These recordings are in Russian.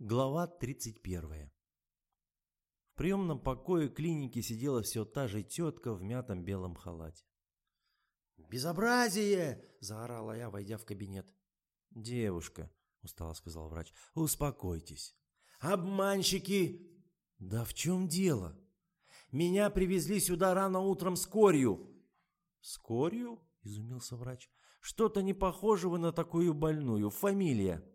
Глава 31. В приемном покое клиники сидела все та же тетка в мятом белом халате. «Безобразие!» – заорала я, войдя в кабинет. «Девушка», – устало сказал врач, – «успокойтесь». «Обманщики!» «Да в чем дело?» «Меня привезли сюда рано утром с корью». «С корью?» – изумился врач. «Что-то не похожего на такую больную. Фамилия?»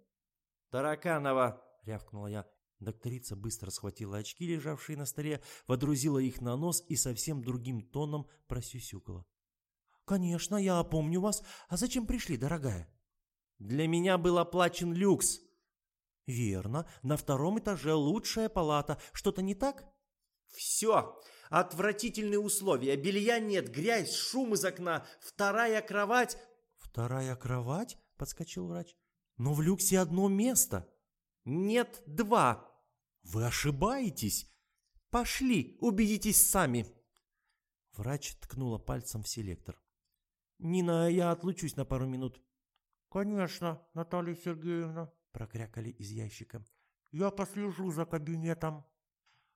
«Тараканова!» — рявкнула я. Докторица быстро схватила очки, лежавшие на столе, водрузила их на нос и совсем другим тоном просюсюкала. «Конечно, я опомню вас. А зачем пришли, дорогая?» «Для меня был оплачен люкс». «Верно. На втором этаже лучшая палата. Что-то не так?» «Все. Отвратительные условия. Белья нет, грязь, шум из окна. Вторая кровать...» «Вторая кровать?» — подскочил врач. «Но в люксе одно место». «Нет, два». «Вы ошибаетесь!» «Пошли, убедитесь сами!» Врач ткнула пальцем в селектор. «Нина, я отлучусь на пару минут». «Конечно, Наталья Сергеевна», — прокрякали из ящика. «Я послежу за кабинетом».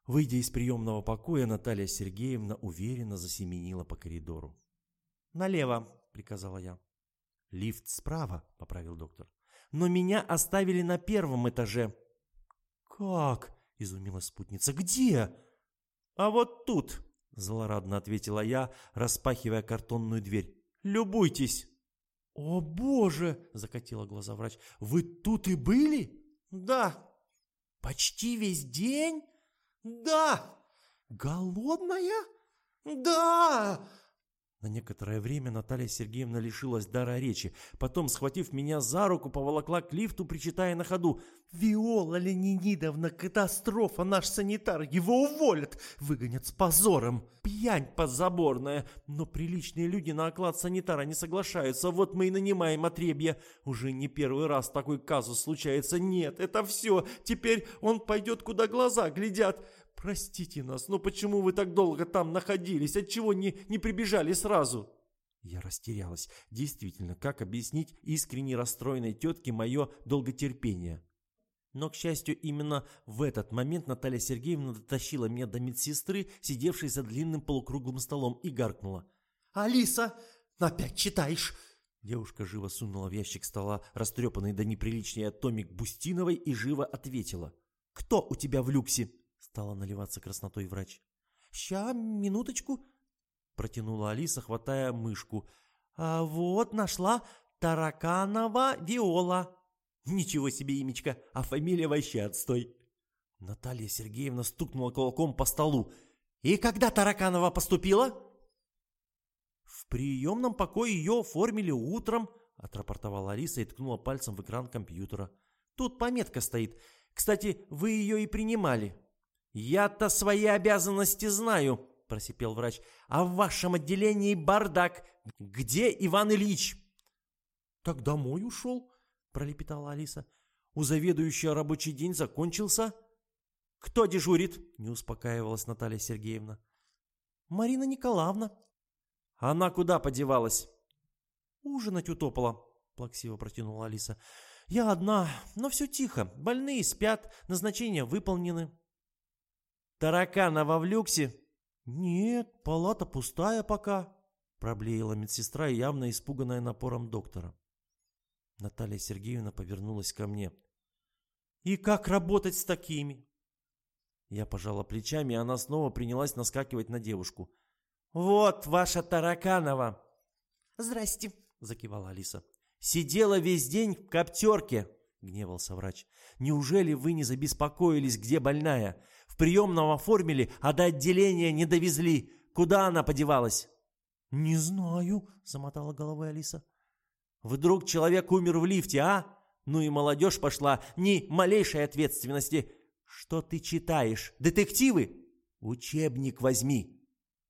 Выйдя из приемного покоя, Наталья Сергеевна уверенно засеменила по коридору. «Налево», — приказала я. «Лифт справа», — поправил доктор но меня оставили на первом этаже». «Как?» – изумилась спутница. «Где?» «А вот тут», – злорадно ответила я, распахивая картонную дверь. «Любуйтесь». «О боже!» – закатила глаза врач. «Вы тут и были?» «Да». «Почти весь день?» «Да». «Голодная?» «Да!» На некоторое время Наталья Сергеевна лишилась дара речи. Потом, схватив меня за руку, поволокла к лифту, причитая на ходу. «Виола Ленинидовна, катастрофа! Наш санитар! Его уволят! Выгонят с позором! Пьянь подзаборная! Но приличные люди на оклад санитара не соглашаются. Вот мы и нанимаем отребья. Уже не первый раз такой казус случается. Нет, это все! Теперь он пойдет, куда глаза глядят. «Простите нас, но почему вы так долго там находились? Отчего не, не прибежали сразу?» Я растерялась. Действительно, как объяснить искренне расстроенной тетке мое долготерпение? Но, к счастью, именно в этот момент Наталья Сергеевна дотащила меня до медсестры, сидевшей за длинным полукруглым столом, и гаркнула. «Алиса, опять читаешь?» Девушка живо сунула в ящик стола растрепанный до неприличия томик Бустиновой и живо ответила. «Кто у тебя в люксе?» Стала наливаться краснотой врач. «Ща, минуточку!» Протянула Алиса, хватая мышку. «А вот нашла Тараканова Виола!» «Ничего себе имечко, а фамилия вообще отстой!» Наталья Сергеевна стукнула кулаком по столу. «И когда Тараканова поступила?» «В приемном покое ее оформили утром», отрапортовала Алиса и ткнула пальцем в экран компьютера. «Тут пометка стоит. Кстати, вы ее и принимали». «Я-то свои обязанности знаю», – просипел врач. «А в вашем отделении бардак. Где Иван Ильич?» «Так домой ушел», – пролепетала Алиса. «У заведующего рабочий день закончился». «Кто дежурит?» – не успокаивалась Наталья Сергеевна. «Марина Николаевна». «Она куда подевалась?» «Ужинать утопала», – плаксиво протянула Алиса. «Я одна, но все тихо. Больные спят, назначения выполнены». Тараканова в люксе?» «Нет, палата пустая пока», – проблеяла медсестра, явно испуганная напором доктора. Наталья Сергеевна повернулась ко мне. «И как работать с такими?» Я пожала плечами, и она снова принялась наскакивать на девушку. «Вот ваша Тараканова!» «Здрасте», – закивала Алиса. «Сидела весь день в коптерке», – гневался врач. «Неужели вы не забеспокоились, где больная? В приемном оформили, а до отделения не довезли. Куда она подевалась?» «Не знаю», — замотала головой Алиса. «Вдруг человек умер в лифте, а? Ну и молодежь пошла, ни малейшей ответственности. Что ты читаешь? Детективы? Учебник возьми!»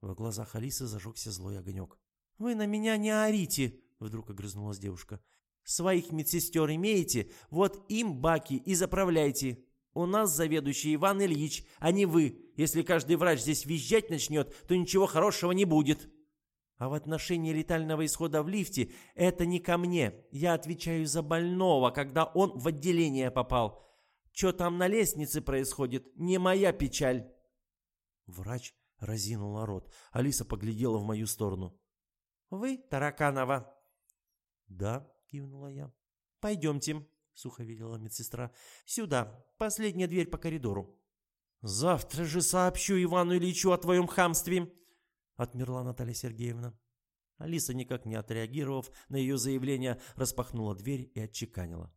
В глазах Алисы зажегся злой огонек. «Вы на меня не орите!» — вдруг огрызнулась девушка. «Своих медсестер имеете? Вот им баки и заправляйте. У нас заведующий Иван Ильич, а не вы. Если каждый врач здесь визжать начнет, то ничего хорошего не будет. А в отношении летального исхода в лифте это не ко мне. Я отвечаю за больного, когда он в отделение попал. Что там на лестнице происходит, не моя печаль. Врач разинула рот. Алиса поглядела в мою сторону. «Вы, Тараканова?» «Да», — кивнула я. «Пойдемте», — сухо велела медсестра. «Сюда, последняя дверь по коридору». «Завтра же сообщу Ивану Ильичу о твоем хамстве», — отмерла Наталья Сергеевна. Алиса, никак не отреагировав на ее заявление, распахнула дверь и отчеканила.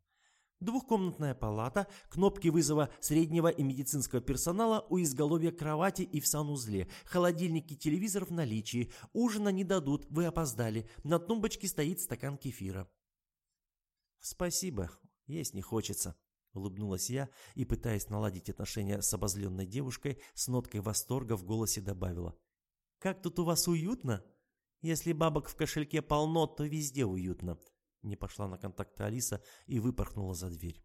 Двухкомнатная палата, кнопки вызова среднего и медицинского персонала у изголовья кровати и в санузле, холодильник и телевизор в наличии. Ужина не дадут, вы опоздали. На тумбочке стоит стакан кефира. «Спасибо, есть не хочется», — улыбнулась я и, пытаясь наладить отношения с обозленной девушкой, с ноткой восторга в голосе добавила. «Как тут у вас уютно? Если бабок в кошельке полно, то везде уютно. Не пошла на контакты Алиса и выпорхнула за дверь.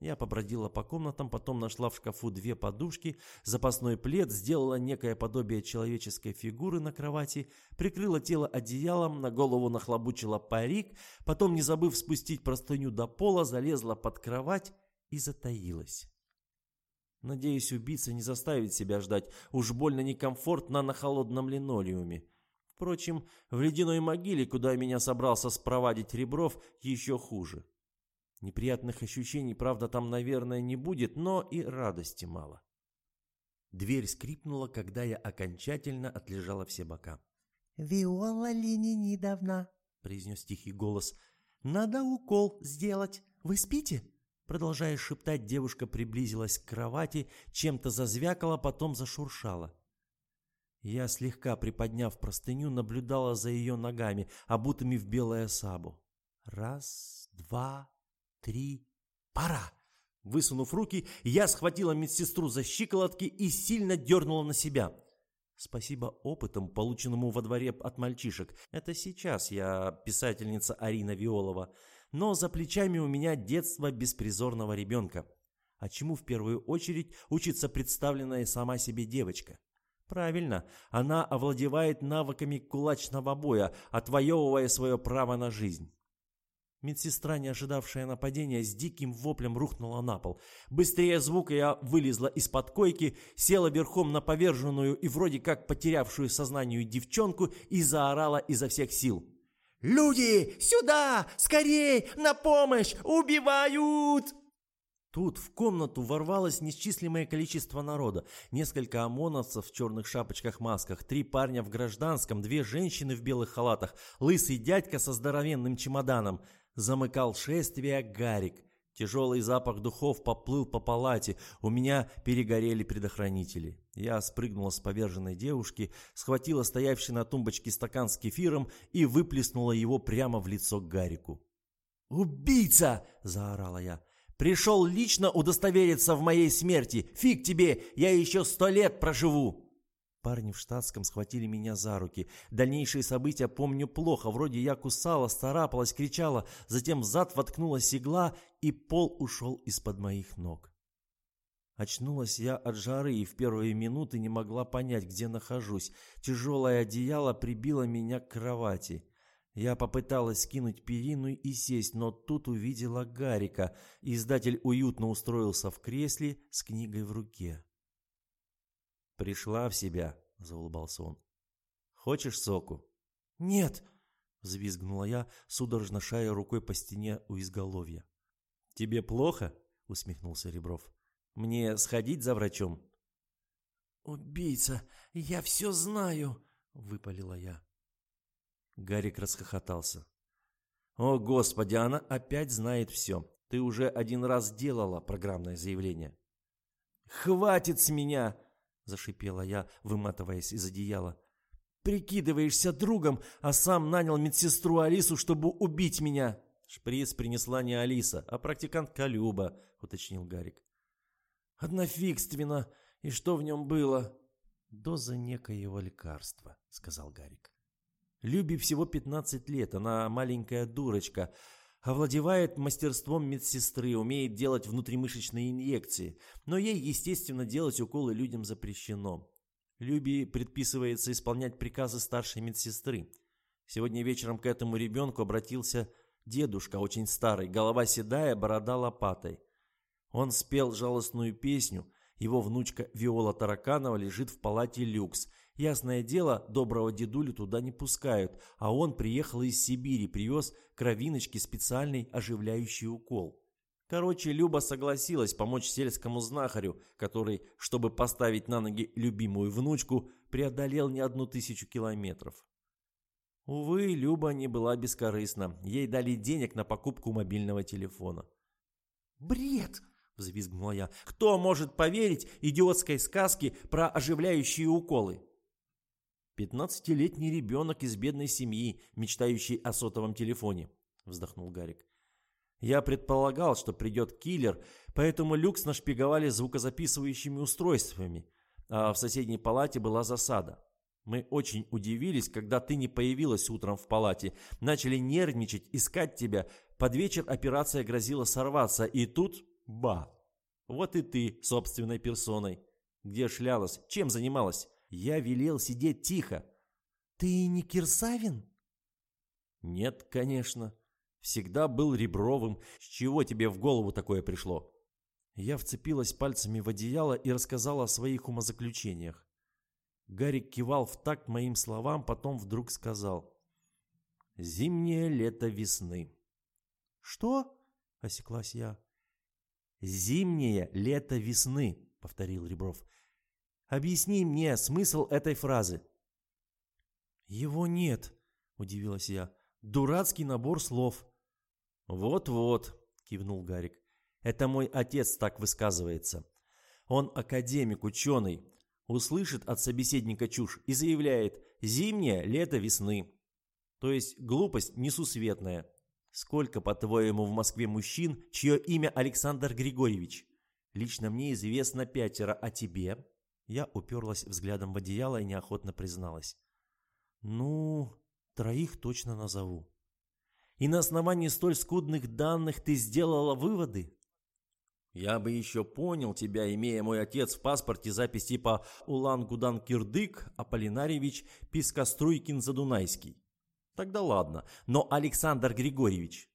Я побродила по комнатам, потом нашла в шкафу две подушки, запасной плед, сделала некое подобие человеческой фигуры на кровати, прикрыла тело одеялом, на голову нахлобучила парик, потом, не забыв спустить простыню до пола, залезла под кровать и затаилась. Надеюсь, убийца не заставит себя ждать, уж больно некомфортно на холодном линолеуме. Впрочем, в ледяной могиле, куда меня собрался спровадить Ребров, еще хуже. Неприятных ощущений, правда, там, наверное, не будет, но и радости мало. Дверь скрипнула, когда я окончательно отлежала все бока. «Виола Ленинидовна», — произнес тихий голос, — «надо укол сделать. Вы спите?» Продолжая шептать, девушка приблизилась к кровати, чем-то зазвякала, потом зашуршала. Я, слегка приподняв простыню, наблюдала за ее ногами, обутыми в белое сабу. Раз, два, три, пора! Высунув руки, я схватила медсестру за щиколотки и сильно дернула на себя. Спасибо опытом, полученному во дворе от мальчишек. Это сейчас я писательница Арина Виолова. Но за плечами у меня детство беспризорного ребенка. А чему в первую очередь учится представленная сама себе девочка? Правильно, она овладевает навыками кулачного боя, отвоевывая свое право на жизнь. Медсестра, не ожидавшая нападения, с диким воплем рухнула на пол. Быстрее звука я вылезла из-под койки, села верхом на поверженную и вроде как потерявшую сознание девчонку и заорала изо всех сил. «Люди, сюда! Скорей! На помощь! Убивают!» Тут в комнату ворвалось несчислимое количество народа. Несколько ОМОНовцев в черных шапочках-масках, три парня в гражданском, две женщины в белых халатах, лысый дядька со здоровенным чемоданом. Замыкал шествие Гарик. Тяжелый запах духов поплыл по палате, у меня перегорели предохранители. Я спрыгнула с поверженной девушки, схватила стоявший на тумбочке стакан с кефиром и выплеснула его прямо в лицо Гарику. «Убийца!» – заорала я. Пришел лично удостовериться в моей смерти. Фиг тебе, я еще сто лет проживу!» Парни в штатском схватили меня за руки. Дальнейшие события помню плохо. Вроде я кусала, старапалась, кричала. Затем зад воткнулась игла, и пол ушел из-под моих ног. Очнулась я от жары и в первые минуты не могла понять, где нахожусь. Тяжелое одеяло прибило меня к кровати. Я попыталась скинуть перину и сесть, но тут увидела Гарика. Издатель уютно устроился в кресле с книгой в руке. «Пришла в себя», — заулыбался он. «Хочешь соку?» «Нет», — взвизгнула я, судорожно шая рукой по стене у изголовья. «Тебе плохо?» — усмехнулся Ребров. «Мне сходить за врачом?» «Убийца, я все знаю», — выпалила я. Гарик расхохотался. «О, Господи, она опять знает все. Ты уже один раз делала программное заявление». «Хватит с меня!» – зашипела я, выматываясь из одеяла. «Прикидываешься другом, а сам нанял медсестру Алису, чтобы убить меня!» «Шприц принесла не Алиса, а практикантка Люба», – уточнил Гарик. «Однофигственно! И что в нем было?» «Доза некоего лекарства», – сказал Гарик. Любе всего 15 лет, она маленькая дурочка, овладевает мастерством медсестры, умеет делать внутримышечные инъекции, но ей, естественно, делать уколы людям запрещено. Любе предписывается исполнять приказы старшей медсестры. Сегодня вечером к этому ребенку обратился дедушка, очень старый, голова седая, борода лопатой. Он спел жалостную песню. Его внучка Виола Тараканова лежит в палате люкс. Ясное дело, доброго дедулю туда не пускают, а он приехал из Сибири, привез кровиночке специальный оживляющий укол. Короче, Люба согласилась помочь сельскому знахарю, который, чтобы поставить на ноги любимую внучку, преодолел не одну тысячу километров. Увы, Люба не была бескорыстна. Ей дали денег на покупку мобильного телефона. «Бред!» – взвизгнула я. «Кто может поверить идиотской сказке про оживляющие уколы?» «Пятнадцатилетний ребенок из бедной семьи, мечтающий о сотовом телефоне», – вздохнул Гарик. Я предполагал, что придет киллер, поэтому люкс нашпиговали звукозаписывающими устройствами, а в соседней палате была засада. Мы очень удивились, когда ты не появилась утром в палате, начали нервничать, искать тебя. Под вечер операция грозила сорваться, и тут – ба! Вот и ты собственной персоной. Где шлялась? Чем занималась? Я велел сидеть тихо. Ты не Кирсавин? Нет, конечно. Всегда был Ребровым. С чего тебе в голову такое пришло?» Я вцепилась пальцами в одеяло и рассказала о своих умозаключениях. Гарик кивал в такт моим словам, потом вдруг сказал. «Зимнее лето весны». «Что?» – осеклась я. «Зимнее лето весны», – повторил Ребров. «Объясни мне смысл этой фразы». «Его нет», – удивилась я. «Дурацкий набор слов». «Вот-вот», – кивнул Гарик. «Это мой отец так высказывается. Он академик, ученый. Услышит от собеседника чушь и заявляет «зимнее, лето, весны». То есть глупость несусветная. Сколько, по-твоему, в Москве мужчин, чье имя Александр Григорьевич? Лично мне известно пятеро, а тебе?» Я уперлась взглядом в одеяло и неохотно призналась. «Ну, троих точно назову». И на основании столь скудных данных ты сделала выводы? Я бы еще понял тебя, имея мой отец в паспорте запись типа Улан-Гудан-Кирдык, Аполлинарьевич, Пискоструйкин-Задунайский. Тогда ладно, но Александр Григорьевич...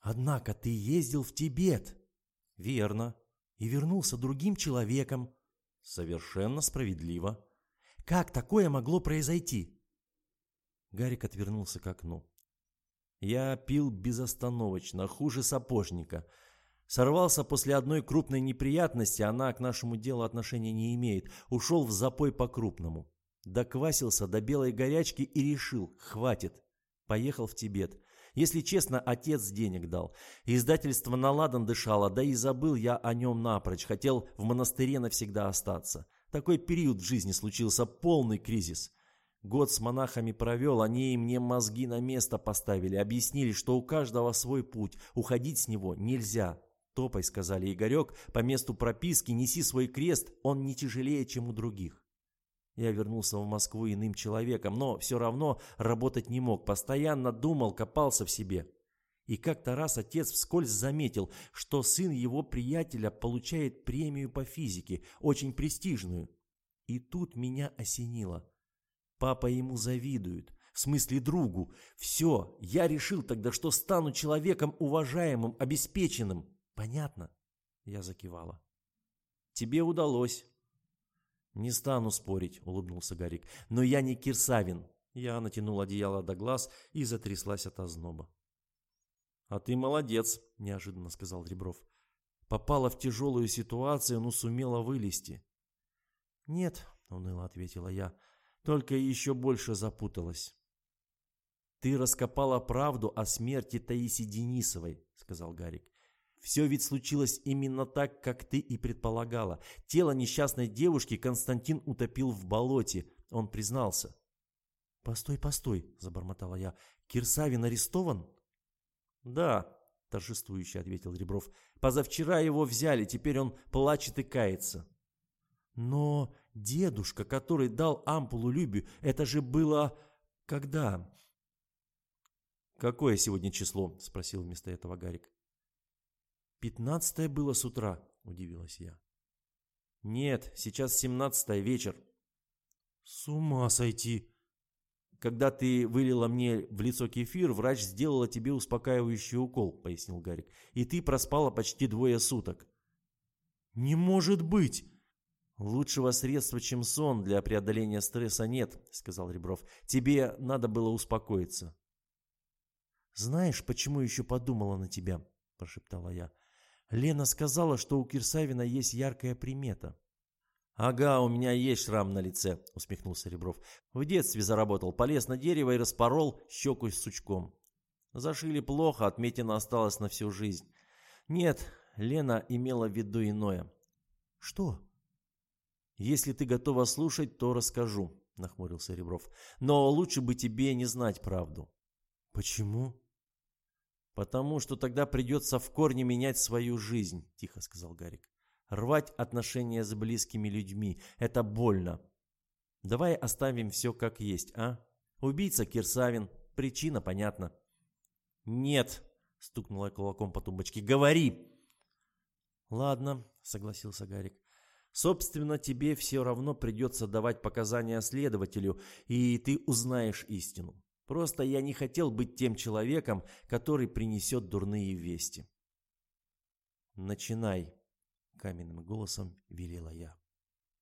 Однако ты ездил в Тибет. Верно. И вернулся другим человеком. Совершенно справедливо. Как такое могло произойти? Гарик отвернулся к окну. Я пил безостановочно, хуже сапожника. Сорвался после одной крупной неприятности, она к нашему делу отношения не имеет. Ушел в запой по-крупному. Доквасился до белой горячки и решил, хватит. Поехал в Тибет. Если честно, отец денег дал. Издательство на ладан дышало, да и забыл я о нем напрочь. Хотел в монастыре навсегда остаться. Такой период в жизни случился, полный кризис. Год с монахами провел, они и мне мозги на место поставили, объяснили, что у каждого свой путь, уходить с него нельзя. Топай, сказали Игорек, по месту прописки неси свой крест, он не тяжелее, чем у других. Я вернулся в Москву иным человеком, но все равно работать не мог, постоянно думал, копался в себе. И как-то раз отец вскользь заметил, что сын его приятеля получает премию по физике, очень престижную. И тут меня осенило – Папа ему завидует. В смысле другу. Все, я решил тогда, что стану человеком уважаемым, обеспеченным. Понятно? Я закивала. Тебе удалось. Не стану спорить, улыбнулся Гарик. Но я не Кирсавин. Я натянул одеяло до глаз и затряслась от озноба. «А ты молодец», – неожиданно сказал Ребров. «Попала в тяжелую ситуацию, но сумела вылезти». «Нет», – уныло ответила я, только еще больше запуталась. «Ты раскопала правду о смерти Таиси Денисовой», — сказал Гарик. «Все ведь случилось именно так, как ты и предполагала. Тело несчастной девушки Константин утопил в болоте. Он признался». «Постой, постой», — забормотала я. «Кирсавин арестован?» «Да», — торжествующе ответил Ребров. «Позавчера его взяли, теперь он плачет и кается». «Но Дедушка, который дал ампулу Любе, это же было... когда? «Какое сегодня число?» – спросил вместо этого Гарик. «Пятнадцатое было с утра», – удивилась я. «Нет, сейчас семнадцатое вечер». «С ума сойти!» «Когда ты вылила мне в лицо кефир, врач сделала тебе успокаивающий укол», – пояснил Гарик. «И ты проспала почти двое суток». «Не может быть!» «Лучшего средства, чем сон, для преодоления стресса нет», — сказал Ребров. «Тебе надо было успокоиться». «Знаешь, почему еще подумала на тебя?» – прошептала я. «Лена сказала, что у Кирсавина есть яркая примета». «Ага, у меня есть шрам на лице», — усмехнулся Ребров. «В детстве заработал, полез на дерево и распорол щеку с сучком. Зашили плохо, отметина осталась на всю жизнь. Нет, Лена имела в виду иное». «Что?» «Если ты готова слушать, то расскажу», — нахмурился Ребров. «Но лучше бы тебе не знать правду». «Почему?» «Потому что тогда придется в корне менять свою жизнь», — тихо сказал Гарик. «Рвать отношения с близкими людьми — это больно. Давай оставим все как есть, а? Убийца Кирсавин, причина понятна». «Нет», — стукнула кулаком по тумбочке, — «говори!» «Ладно», — согласился Гарик. «Собственно, тебе все равно придется давать показания следователю, и ты узнаешь истину. Просто я не хотел быть тем человеком, который принесет дурные вести. «Начинай», — каменным голосом велела я.